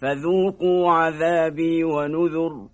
فذوقوا عذابي ونذر